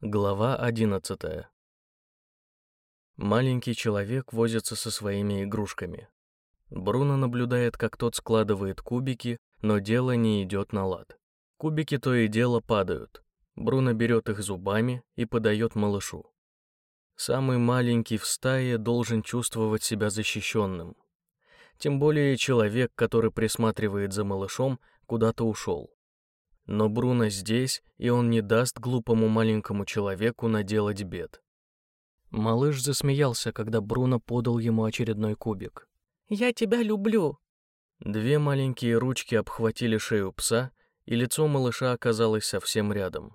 Глава 11. Маленький человек возится со своими игрушками. Бруно наблюдает, как тот складывает кубики, но дело не идет на лад. Кубики то и дело падают. Бруно берет их зубами и подает малышу. Самый маленький в стае должен чувствовать себя защищенным. Тем более человек, который присматривает за малышом, куда-то ушел. Но Бруно здесь, и он не даст глупому маленькому человеку наделать бед. Малыш засмеялся, когда Бруно подал ему очередной кубик. «Я тебя люблю!» Две маленькие ручки обхватили шею пса, и лицо малыша оказалось совсем рядом.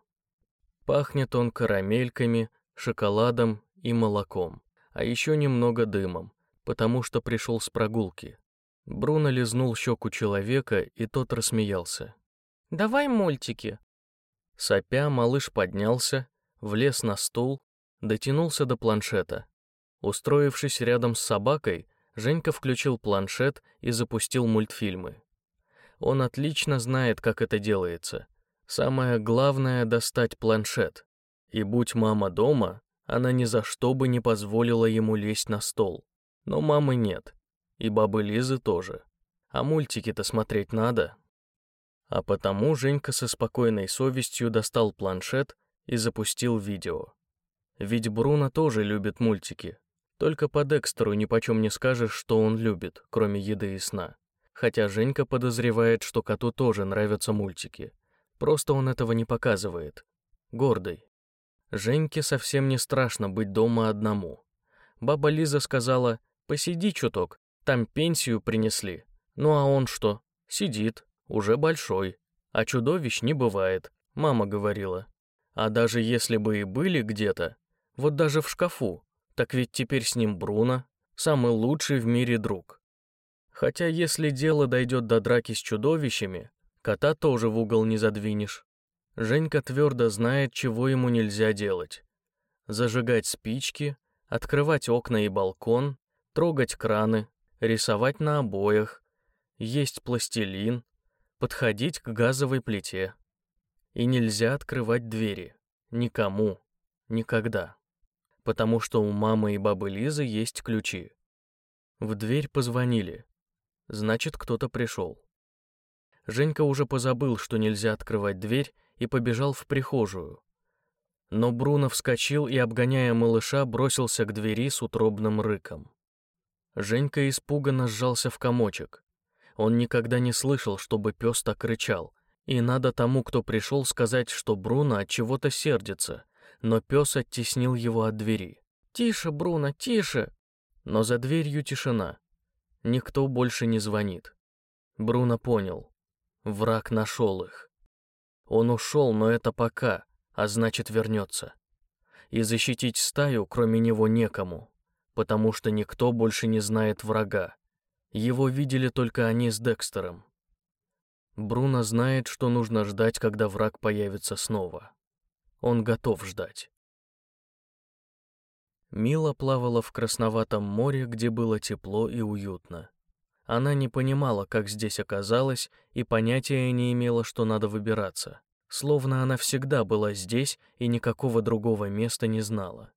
Пахнет он карамельками, шоколадом и молоком, а еще немного дымом, потому что пришел с прогулки. Бруно лизнул щеку человека, и тот рассмеялся. Давай мультики. Сопя, малыш поднялся, влез на стул, дотянулся до планшета. Устроившись рядом с собакой, Женька включил планшет и запустил мультфильмы. Он отлично знает, как это делается. Самое главное — достать планшет. И будь мама дома, она ни за что бы не позволила ему лезть на стол. Но мамы нет. И бабы Лизы тоже. А мультики-то смотреть надо. А потому Женька со спокойной совестью достал планшет и запустил видео. Ведь Бруно тоже любит мультики. Только по Декстеру ни почем не скажешь, что он любит, кроме еды и сна. Хотя Женька подозревает, что коту тоже нравятся мультики. Просто он этого не показывает. Гордый. Женьке совсем не страшно быть дома одному. Баба Лиза сказала, посиди чуток, там пенсию принесли. Ну а он что? Сидит, уже большой, а чудовищ не бывает, мама говорила. А даже если бы и были где-то, вот даже в шкафу, так ведь теперь с ним Бруно, самый лучший в мире друг. Хотя если дело дойдет до драки с чудовищами, кота тоже в угол не задвинешь. Женька твердо знает, чего ему нельзя делать. Зажигать спички, открывать окна и балкон, трогать краны, рисовать на обоях, есть пластилин, подходить к газовой плите. И нельзя открывать двери. Никому. Никогда. Потому что у мамы и бабы Лизы есть ключи. В дверь позвонили. Значит, кто-то пришел. Женька уже позабыл, что нельзя открывать дверь, и побежал в прихожую. Но Бруно вскочил и, обгоняя малыша, бросился к двери с утробным рыком. Женька испуганно сжался в комочек. Он никогда не слышал, чтобы пес так рычал. И надо тому, кто пришел, сказать, что Бруно от чего-то сердится. Но пес оттеснил его от двери. «Тише, Бруно, тише!» Но за дверью тишина. Никто больше не звонит. Бруно понял. Враг нашел их. Он ушел, но это пока, а значит вернется. И защитить стаю, кроме него, некому, потому что никто больше не знает врага. Его видели только они с Декстером. Бруно знает, что нужно ждать, когда враг появится снова. Он готов ждать. Мила плавала в красноватом море, где было тепло и уютно. Она не понимала, как здесь оказалась, и понятия не имела, что надо выбираться. Словно она всегда была здесь и никакого другого места не знала.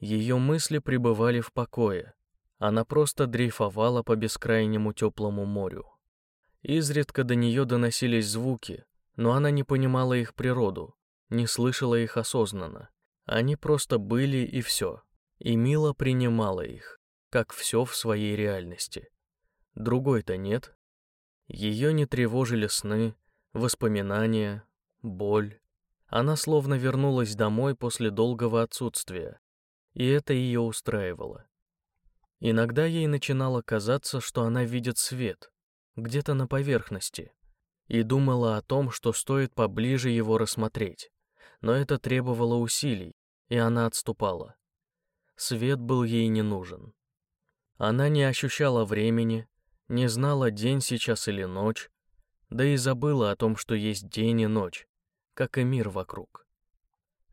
Ее мысли пребывали в покое, она просто дрейфовала по бескрайнему теплому морю. Изредка до нее доносились звуки, но она не понимала их природу, не слышала их осознанно. Они просто были и все, и Мила принимала их, как все в своей реальности. Другой-то нет. Ее не тревожили сны, воспоминания, боль. Она словно вернулась домой после долгого отсутствия, и это ее устраивало. Иногда ей начинало казаться, что она видит свет, где-то на поверхности, и думала о том, что стоит поближе его рассмотреть. Но это требовало усилий, и она отступала. Свет был ей не нужен. Она не ощущала времени, не знала, день сейчас или ночь, да и забыла о том, что есть день и ночь, как и мир вокруг.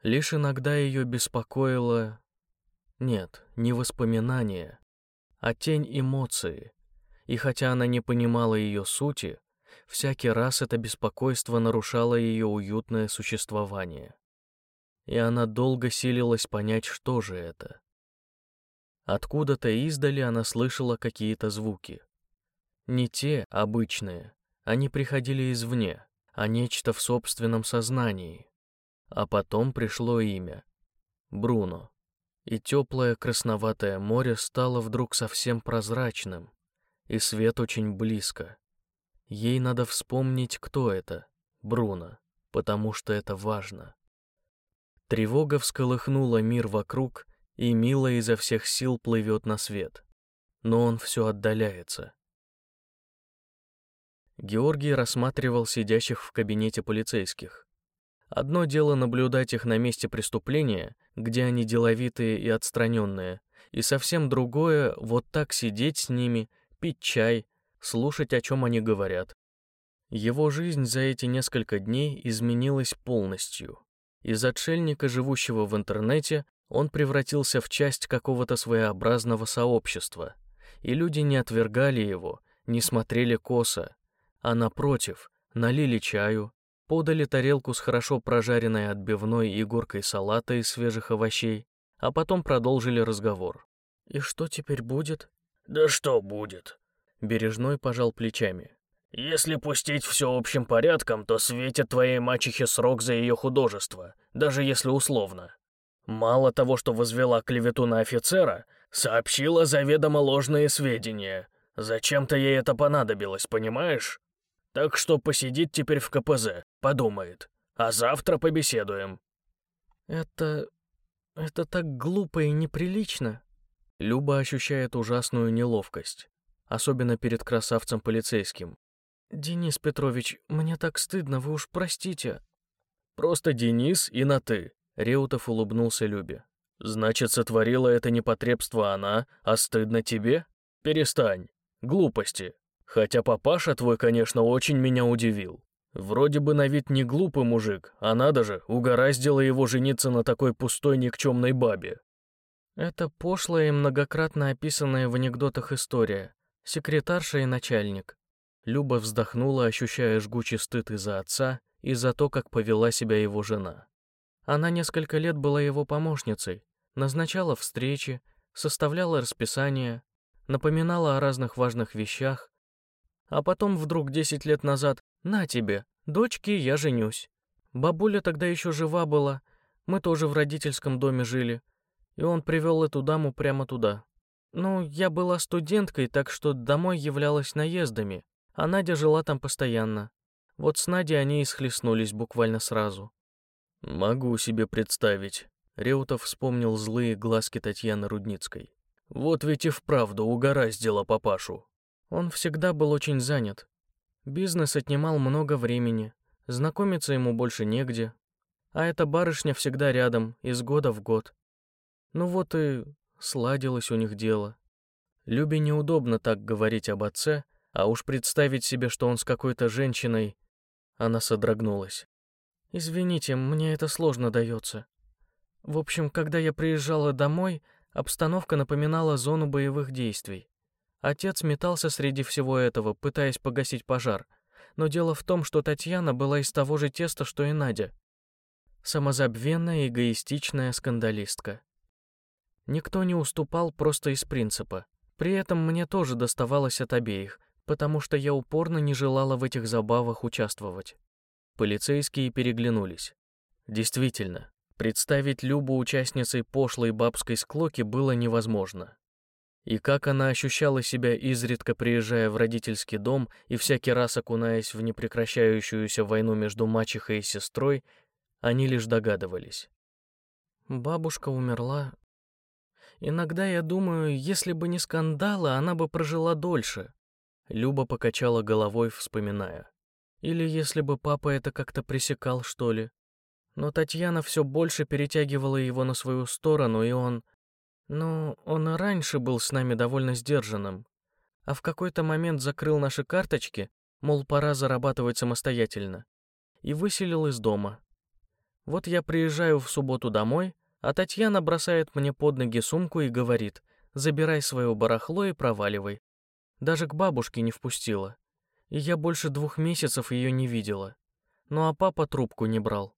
Лишь иногда ее беспокоило... Нет, не воспоминания, а тень эмоции. И хотя она не понимала ее сути, всякий раз это беспокойство нарушало ее уютное существование. и она долго силилась понять, что же это. Откуда-то издали она слышала какие-то звуки. Не те обычные, они приходили извне, а нечто в собственном сознании. А потом пришло имя — Бруно. И теплое красноватое море стало вдруг совсем прозрачным, и свет очень близко. Ей надо вспомнить, кто это, Бруно, потому что это важно. Тревога всколыхнула мир вокруг, и Мила изо всех сил плывет на свет. Но он все отдаляется. Георгий рассматривал сидящих в кабинете полицейских. Одно дело наблюдать их на месте преступления, где они деловитые и отстраненные, и совсем другое — вот так сидеть с ними, пить чай, слушать, о чем они говорят. Его жизнь за эти несколько дней изменилась полностью. Из отшельника, живущего в интернете, он превратился в часть какого-то своеобразного сообщества, и люди не отвергали его, не смотрели косо, а напротив, налили чаю, подали тарелку с хорошо прожаренной отбивной и горкой салата из свежих овощей, а потом продолжили разговор. «И что теперь будет?» «Да что будет?» Бережной пожал плечами. «Если пустить все общим порядком, то светит твоей мачехе срок за ее художество, даже если условно. Мало того, что возвела клевету на офицера, сообщила заведомо ложные сведения. Зачем-то ей это понадобилось, понимаешь? Так что посидит теперь в КПЗ, подумает. А завтра побеседуем. Это... это так глупо и неприлично. Люба ощущает ужасную неловкость, особенно перед красавцем полицейским. Денис Петрович, мне так стыдно, вы уж простите. Просто Денис и на «ты», — Реутов улыбнулся Любе. «Значит, сотворила это непотребство она, а стыдно тебе? Перестань. Глупости. Хотя папаша твой, конечно, очень меня удивил. Вроде бы на вид не глупый мужик, а надо же, угораздило его жениться на такой пустой никчемной бабе. Это пошлая и многократно описанная в анекдотах история. Секретарша и начальник. Люба вздохнула, ощущая жгучий стыд из-за отца и за то, как повела себя его жена. Она несколько лет была его помощницей, назначала встречи, составляла расписание, напоминала о разных важных вещах, а потом вдруг 10 лет назад «На тебе, дочки, я женюсь». Бабуля тогда еще жива была, мы тоже в родительском доме жили, и он привел эту даму прямо туда. Ну, я была студенткой, так что домой являлась наездами, а Надя жила там постоянно. Вот с Надей они и схлестнулись буквально сразу. «Могу себе представить», — Реутов вспомнил злые глазки Татьяны Рудницкой. «Вот ведь и вправду угораздило папашу». Он всегда был очень занят. Бизнес отнимал много времени, знакомиться ему больше негде. А эта барышня всегда рядом, из года в год. Ну вот и сладилось у них дело. Любе неудобно так говорить об отце, а уж представить себе, что он с какой-то женщиной... Она содрогнулась. «Извините, мне это сложно дается. В общем, когда я приезжала домой, обстановка напоминала зону боевых действий. Отец метался среди всего этого, пытаясь погасить пожар. Но дело в том, что Татьяна была из того же теста, что и Надя. Самозабвенная, эгоистичная скандалистка. Никто не уступал просто из принципа. При этом мне тоже доставалось от обеих, потому что я упорно не желала в этих забавах участвовать. Полицейские переглянулись. Действительно, представить Любу участницей пошлой бабской склоки было невозможно. И как она ощущала себя, изредка приезжая в родительский дом и всякий раз окунаясь в непрекращающуюся войну между мачехой и сестрой, они лишь догадывались. Бабушка умерла. Иногда я думаю, если бы не скандалы, она бы прожила дольше. Люба покачала головой, вспоминая. Или если бы папа это как-то пресекал, что ли. Но Татьяна все больше перетягивала его на свою сторону, и он ну, он и раньше был с нами довольно сдержанным, а в какой-то момент закрыл наши карточки, мол, пора зарабатывать самостоятельно, и выселил из дома. Вот я приезжаю в субботу домой, а Татьяна бросает мне под ноги сумку и говорит, забирай свое барахло и проваливай. Даже к бабушке не впустила. И я больше двух месяцев ее не видела. Ну а папа трубку не брал.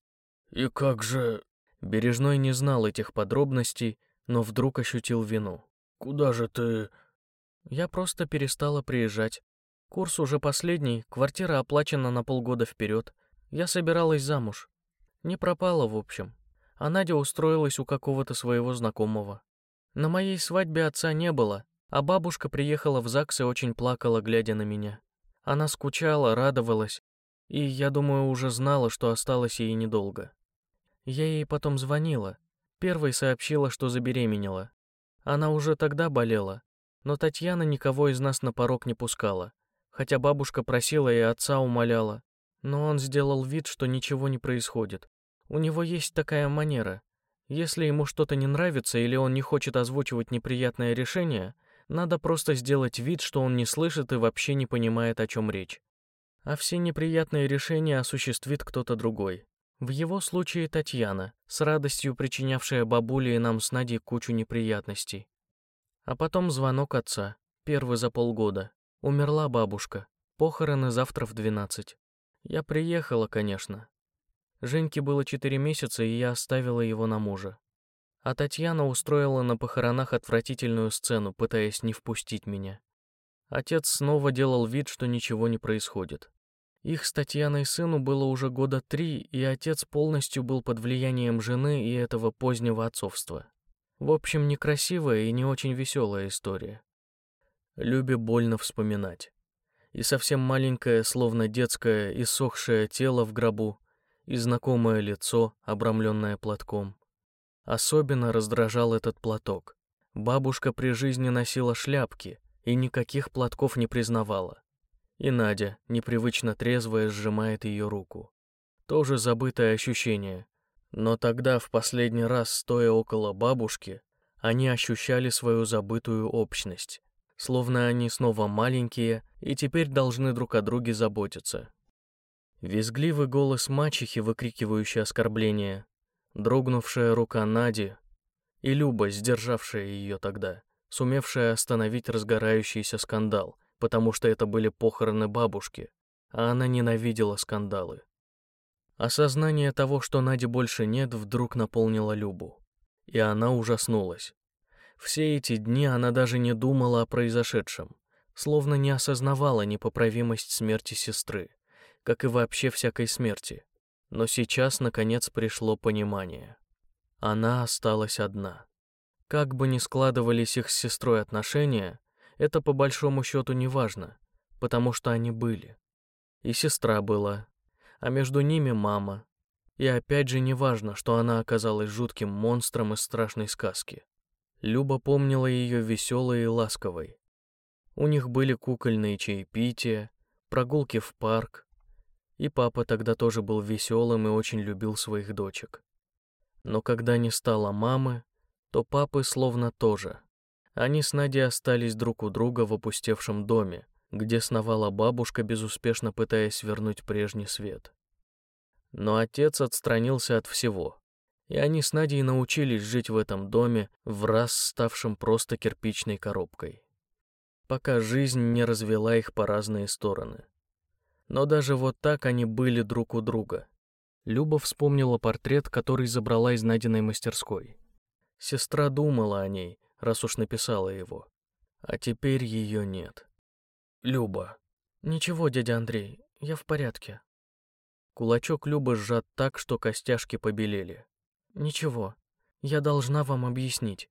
«И как же...» Бережной не знал этих подробностей, но вдруг ощутил вину. «Куда же ты...» Я просто перестала приезжать. Курс уже последний, квартира оплачена на полгода вперед. Я собиралась замуж. Не пропала, в общем. А Надя устроилась у какого-то своего знакомого. На моей свадьбе отца не было, а бабушка приехала в ЗАГС и очень плакала, глядя на меня. Она скучала, радовалась, и, я думаю, уже знала, что осталось ей недолго. Я ей потом звонила. Первой сообщила, что забеременела. Она уже тогда болела, но Татьяна никого из нас на порог не пускала, хотя бабушка просила и отца умоляла. Но он сделал вид, что ничего не происходит. У него есть такая манера. Если ему что-то не нравится или он не хочет озвучивать неприятное решение, надо просто сделать вид, что он не слышит и вообще не понимает, о чем речь. А все неприятные решения осуществит кто-то другой. В его случае Татьяна, с радостью причинявшая бабуле и нам с Надей кучу неприятностей. А потом звонок отца, первый за полгода. Умерла бабушка. Похороны завтра в двенадцать. Я приехала, конечно. Женьке было четыре месяца, и я оставила его на мужа. А Татьяна устроила на похоронах отвратительную сцену, пытаясь не впустить меня. Отец снова делал вид, что ничего не происходит. Их с Татьяной сыну было уже года три, и отец полностью был под влиянием жены и этого позднего отцовства. В общем, некрасивая и не очень веселая история. Любе больно вспоминать. И совсем маленькое, словно детское, иссохшее тело в гробу, и знакомое лицо, обрамленное платком. Особенно раздражал этот платок. Бабушка при жизни носила шляпки и никаких платков не признавала. И Надя, непривычно трезвая, сжимает ее руку. Тоже забытое ощущение. Но тогда, в последний раз, стоя около бабушки, они ощущали свою забытую общность. Словно они снова маленькие и теперь должны друг о друге заботиться. Визгливый голос мачехи, выкрикивающий оскорбление, дрогнувшая рука Нади и Люба, сдержавшая ее тогда, сумевшая остановить разгорающийся скандал — потому что это были похороны бабушки, а она ненавидела скандалы. Осознание того, что Нади больше нет, вдруг наполнило Любу, и она ужаснулась. Все эти дни она даже не думала о произошедшем, словно не осознавала непоправимость смерти сестры, как и вообще всякой смерти. Но сейчас, наконец, пришло понимание. Она осталась одна. Как бы ни складывались их с сестрой отношения, это по большому счету не важно, потому что они были. И сестра была, а между ними мама. И опять же не важно, что она оказалась жутким монстром из страшной сказки. Люба помнила ее веселой и ласковой. У них были кукольные чаепития, прогулки в парк, и папа тогда тоже был веселым и очень любил своих дочек. Но когда не стало мамы, то папы словно тоже. Они с Надей остались друг у друга в опустевшем доме, где сновала бабушка, безуспешно пытаясь вернуть прежний свет. Но отец отстранился от всего, и они с Надей научились жить в этом доме, в раз ставшем просто кирпичной коробкой. Пока жизнь не развела их по разные стороны. Но даже вот так они были друг у друга. Люба вспомнила портрет, который забрала из Надиной мастерской. Сестра думала о ней, раз уж написала его. А теперь ее нет. Люба. Ничего, дядя Андрей, я в порядке. Кулачок Любы сжат так, что костяшки побелели. Ничего, я должна вам объяснить.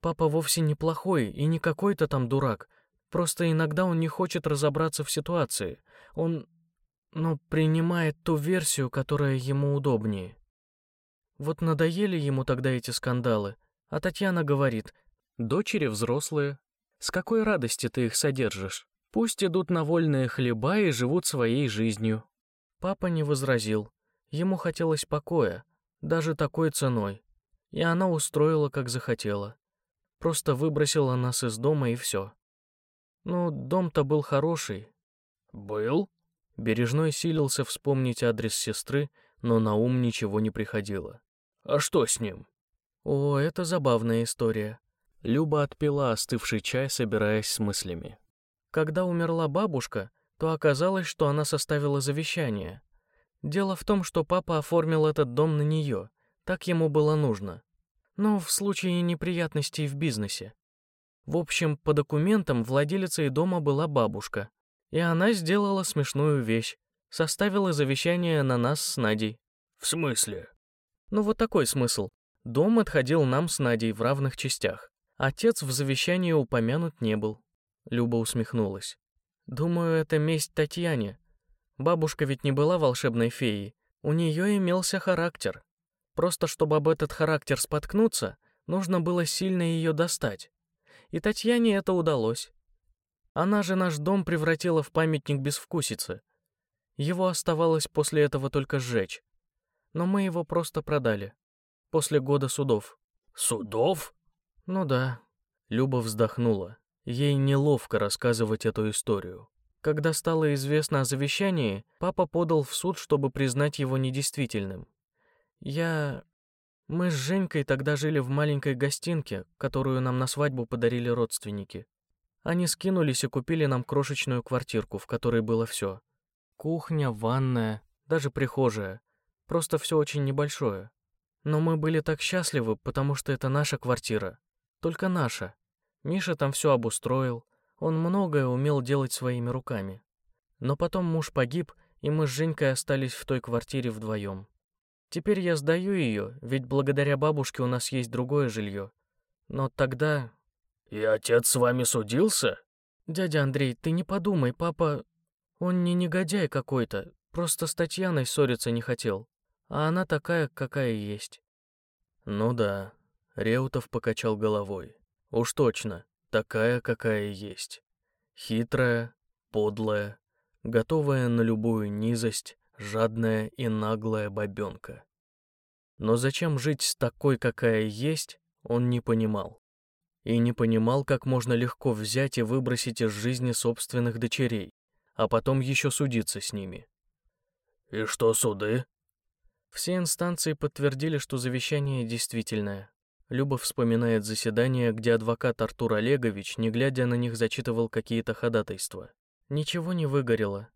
Папа вовсе не плохой и не какой-то там дурак. Просто иногда он не хочет разобраться в ситуации. Он, ну, принимает ту версию, которая ему удобнее. Вот надоели ему тогда эти скандалы, а Татьяна говорит, Дочери взрослые. С какой радости ты их содержишь? Пусть идут на вольные хлеба и живут своей жизнью. Папа не возразил. Ему хотелось покоя, даже такой ценой. И она устроила, как захотела. Просто выбросила нас из дома и все. Ну, дом-то был хороший. Был? Бережной силился вспомнить адрес сестры, но на ум ничего не приходило. А что с ним? О, это забавная история. Люба отпила остывший чай, собираясь с мыслями. Когда умерла бабушка, то оказалось, что она составила завещание. Дело в том, что папа оформил этот дом на нее, Так ему было нужно. Но в случае неприятностей в бизнесе. В общем, по документам владелицей дома была бабушка. И она сделала смешную вещь. Составила завещание на нас с Надей. В смысле? Ну вот такой смысл. Дом отходил нам с Надей в равных частях. Отец в завещании упомянут не был. Люба усмехнулась. Думаю, это месть Татьяне. Бабушка ведь не была волшебной феей. У нее имелся характер. Просто чтобы об этот характер споткнуться, нужно было сильно ее достать. И Татьяне это удалось. Она же наш дом превратила в памятник безвкусицы. Его оставалось после этого только сжечь. Но мы его просто продали. После года судов. Судов? Ну да. Люба вздохнула. Ей неловко рассказывать эту историю. Когда стало известно о завещании, папа подал в суд, чтобы признать его недействительным. Я... Мы с Женькой тогда жили в маленькой гостинке, которую нам на свадьбу подарили родственники. Они скинулись и купили нам крошечную квартирку, в которой было все. Кухня, ванная, даже прихожая. Просто все очень небольшое. Но мы были так счастливы, потому что это наша квартира. Только наша. Миша там все обустроил. Он многое умел делать своими руками. Но потом муж погиб, и мы с Женькой остались в той квартире вдвоем. Теперь я сдаю ее, ведь благодаря бабушке у нас есть другое жилье. Но тогда... И отец с вами судился? Дядя Андрей, ты не подумай, папа... Он не негодяй какой-то, просто с Татьяной ссориться не хотел. А она такая, какая есть. Ну да, Реутов покачал головой. Уж точно, такая, какая есть. Хитрая, подлая, готовая на любую низость, жадная и наглая бабенка. Но зачем жить с такой, какая есть, он не понимал. И не понимал, как можно легко взять и выбросить из жизни собственных дочерей, а потом еще судиться с ними. «И что суды?» Все инстанции подтвердили, что завещание действительное. Люба вспоминает заседание, где адвокат Артур Олегович, не глядя на них, зачитывал какие-то ходатайства. Ничего не выгорело,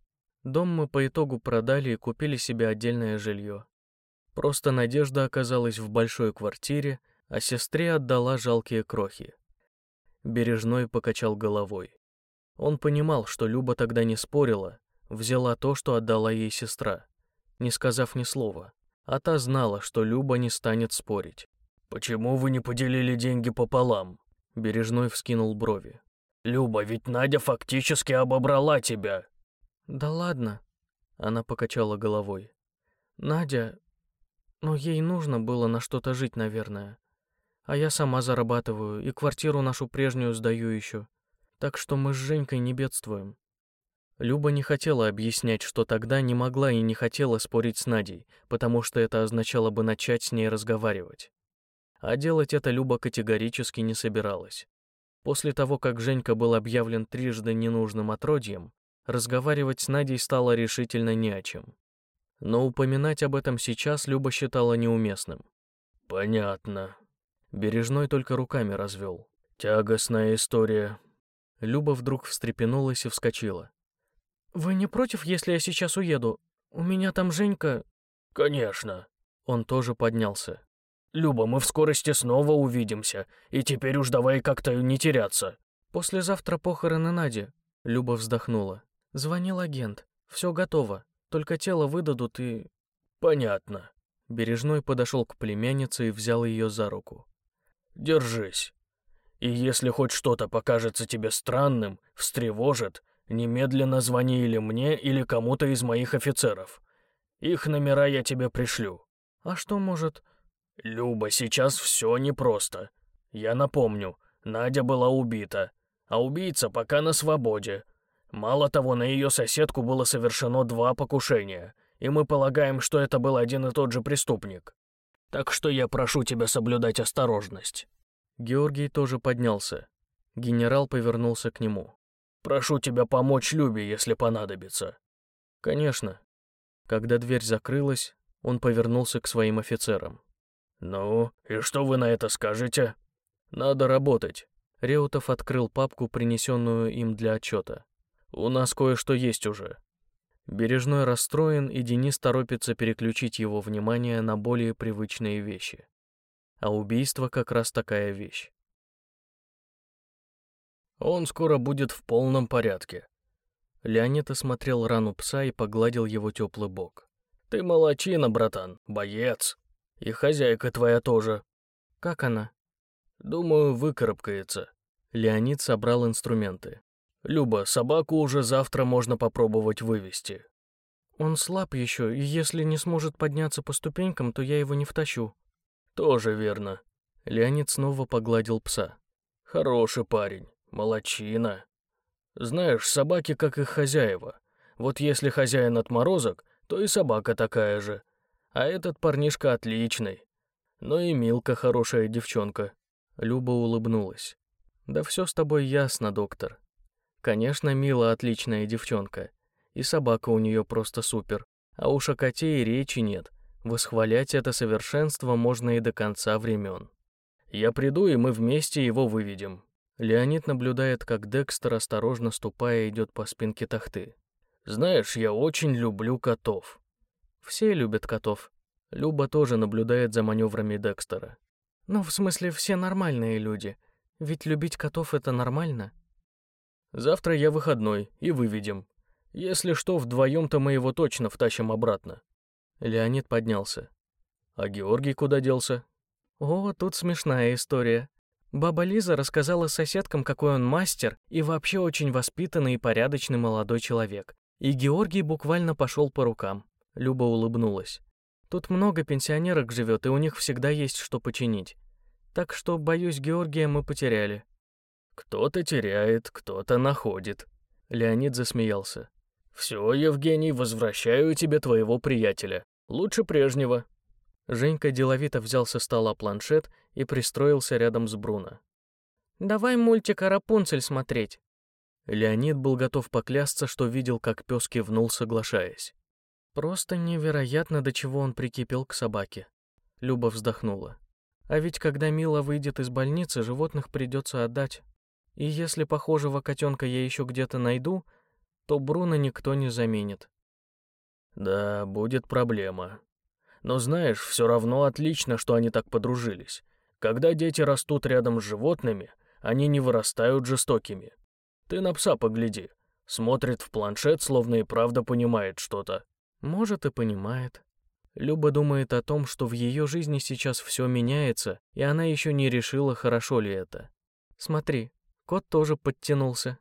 Дом мы по итогу продали и купили себе отдельное жилье. Просто Надежда оказалась в большой квартире, а сестре отдала жалкие крохи. Бережной покачал головой. Он понимал, что Люба тогда не спорила, взяла то, что отдала ей сестра, не сказав ни слова, а та знала, что Люба не станет спорить. «Почему вы не поделили деньги пополам?» Бережной вскинул брови. «Люба, ведь Надя фактически обобрала тебя. «Да ладно», — она покачала головой. «Надя... Ну, ей нужно было на что-то жить, наверное. А я сама зарабатываю, и квартиру нашу прежнюю сдаю еще. Так что мы с Женькой не бедствуем». Люба не хотела объяснять, что тогда не могла и не хотела спорить с Надей, потому что это означало бы начать с ней разговаривать. А делать это Люба категорически не собиралась. После того, как Женька был объявлен трижды ненужным отродьем, разговаривать с Надей стало решительно не о чем. Но упоминать об этом сейчас Люба считала неуместным. «Понятно». Бережной только руками развел. «Тягостная история». Люба вдруг встрепенулась и вскочила. «Вы не против, если я сейчас уеду? У меня там Женька...» «Конечно». Он тоже поднялся. «Люба, мы в скорости снова увидимся, и теперь уж давай как-то не теряться». «Послезавтра похороны Нади», — Люба вздохнула. Звонил агент. Все готово. Только тело выдадут и... Понятно. Бережной подошел к племяннице и взял ее за руку. Держись. И если хоть что-то покажется тебе странным, встревожит, немедленно звони или мне, или кому-то из моих офицеров. Их номера я тебе пришлю. А что может... Люба, сейчас все непросто. Я напомню, Надя была убита, а убийца пока на свободе, Мало того, на ее соседку было совершено два покушения, и мы полагаем, что это был один и тот же преступник. Так что я прошу тебя соблюдать осторожность». Георгий тоже поднялся. Генерал повернулся к нему. «Прошу тебя помочь Любе, если понадобится». «Конечно». Когда дверь закрылась, он повернулся к своим офицерам. «Ну, и что вы на это скажете?» «Надо работать». Реутов открыл папку, принесенную им для отчета. У нас кое-что есть уже. Бережной расстроен, и Денис торопится переключить его внимание на более привычные вещи. А убийство как раз такая вещь. Он скоро будет в полном порядке. Леонид осмотрел рану пса и погладил его теплый бок. Ты молочина, братан, боец. И хозяйка твоя тоже. Как она? Думаю, выкарабкается. Леонид собрал инструменты. Люба, собаку уже завтра можно попробовать вывести. Он слаб еще, и если не сможет подняться по ступенькам, то я его не втащу. Тоже верно. Леонид снова погладил пса. Хороший парень, молочина. Знаешь, собаки как их хозяева. Вот если хозяин отморозок, то и собака такая же. А этот парнишка отличный. Ну и Милка хорошая девчонка. Люба улыбнулась. Да все с тобой ясно, доктор. Конечно, Мила отличная девчонка. И собака у нее просто супер. А уж о коте и речи нет. Восхвалять это совершенство можно и до конца времен. Я приду, и мы вместе его выведем. Леонид наблюдает, как Декстер, осторожно ступая, идет по спинке тахты. Знаешь, я очень люблю котов. Все любят котов. Люба тоже наблюдает за маневрами Декстера. Ну, в смысле, все нормальные люди. Ведь любить котов — это нормально. Завтра я выходной, и выведем. Если что, вдвоем-то мы его точно втащим обратно. Леонид поднялся. А Георгий куда делся? О, тут смешная история. Баба Лиза рассказала соседкам, какой он мастер и вообще очень воспитанный и порядочный молодой человек. И Георгий буквально пошел по рукам. Люба улыбнулась. Тут много пенсионерок живет, и у них всегда есть что починить. Так что, боюсь, Георгия мы потеряли. Кто-то теряет, кто-то находит. Леонид засмеялся. Все, Евгений, возвращаю тебе твоего приятеля. Лучше прежнего. Женька деловито взял со стола планшет и пристроился рядом с Бруно. «Давай мультик о смотреть», Леонид был готов поклясться, что видел, как пес кивнул, соглашаясь. Просто невероятно, до чего он прикипел к собаке. Люба вздохнула. А ведь когда Мила выйдет из больницы, животных придется отдать. И если похожего котенка я еще где-то найду, то Бруно никто не заменит. Да, будет проблема. Но знаешь, все равно отлично, что они так подружились. Когда дети растут рядом с животными, они не вырастают жестокими. Ты на пса погляди. Смотрит в планшет, словно и правда понимает что-то. Может, и понимает. Люба думает о том, что в ее жизни сейчас все меняется, и она еще не решила, хорошо ли это. Смотри, кот тоже подтянулся.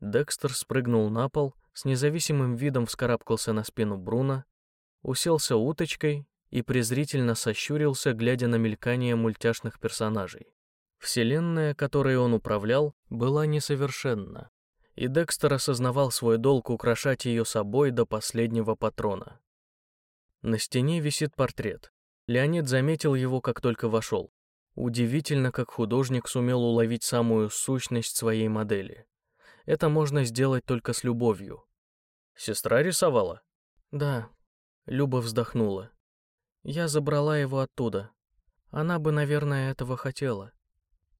Декстер спрыгнул на пол, с независимым видом вскарабкался на спину Бруно, уселся уточкой и презрительно сощурился, глядя на мелькание мультяшных персонажей. Вселенная, которой он управлял, была несовершенна, и Декстер осознавал свой долг украшать ее собой до последнего патрона. На стене висит портрет. Леонид заметил его, как только вошел. Удивительно, как художник сумел уловить самую сущность своей модели. Это можно сделать только с любовью. Сестра рисовала? Да. Люба вздохнула. Я забрала его оттуда. Она бы, наверное, этого хотела.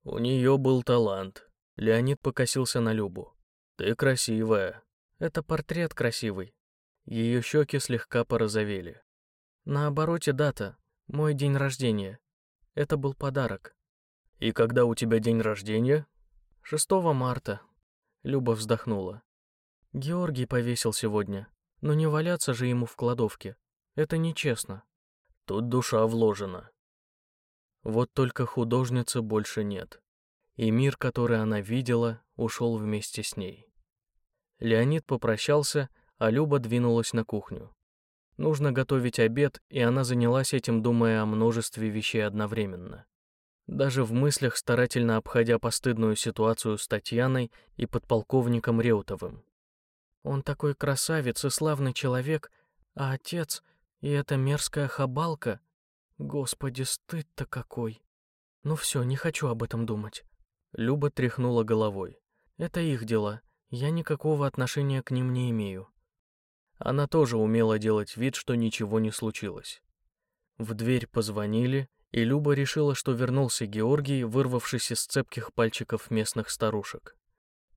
У нее был талант. Леонид покосился на Любу. Ты красивая. Это портрет красивый. Ее щеки слегка порозовели. На обороте дата. Мой день рождения. Это был подарок. И когда у тебя день рождения? 6 марта. Люба вздохнула. Георгий повесил сегодня. Но не валяться же ему в кладовке. Это нечестно. Тут душа вложена. Вот только художницы больше нет. И мир, который она видела, ушел вместе с ней. Леонид попрощался, а Люба двинулась на кухню. Нужно готовить обед, и она занялась этим, думая о множестве вещей одновременно. Даже в мыслях старательно обходя постыдную ситуацию с Татьяной и подполковником Реутовым. Он такой красавец и славный человек, а отец и эта мерзкая хабалка — Господи, стыд-то какой. Ну все, не хочу об этом думать. Люба тряхнула головой. Это их дела. Я никакого отношения к ним не имею. Она тоже умела делать вид, что ничего не случилось. В дверь позвонили, и Люба решила, что вернулся Георгий, вырвавшись из цепких пальчиков местных старушек.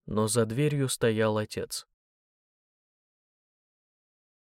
Но за дверью стоял отец.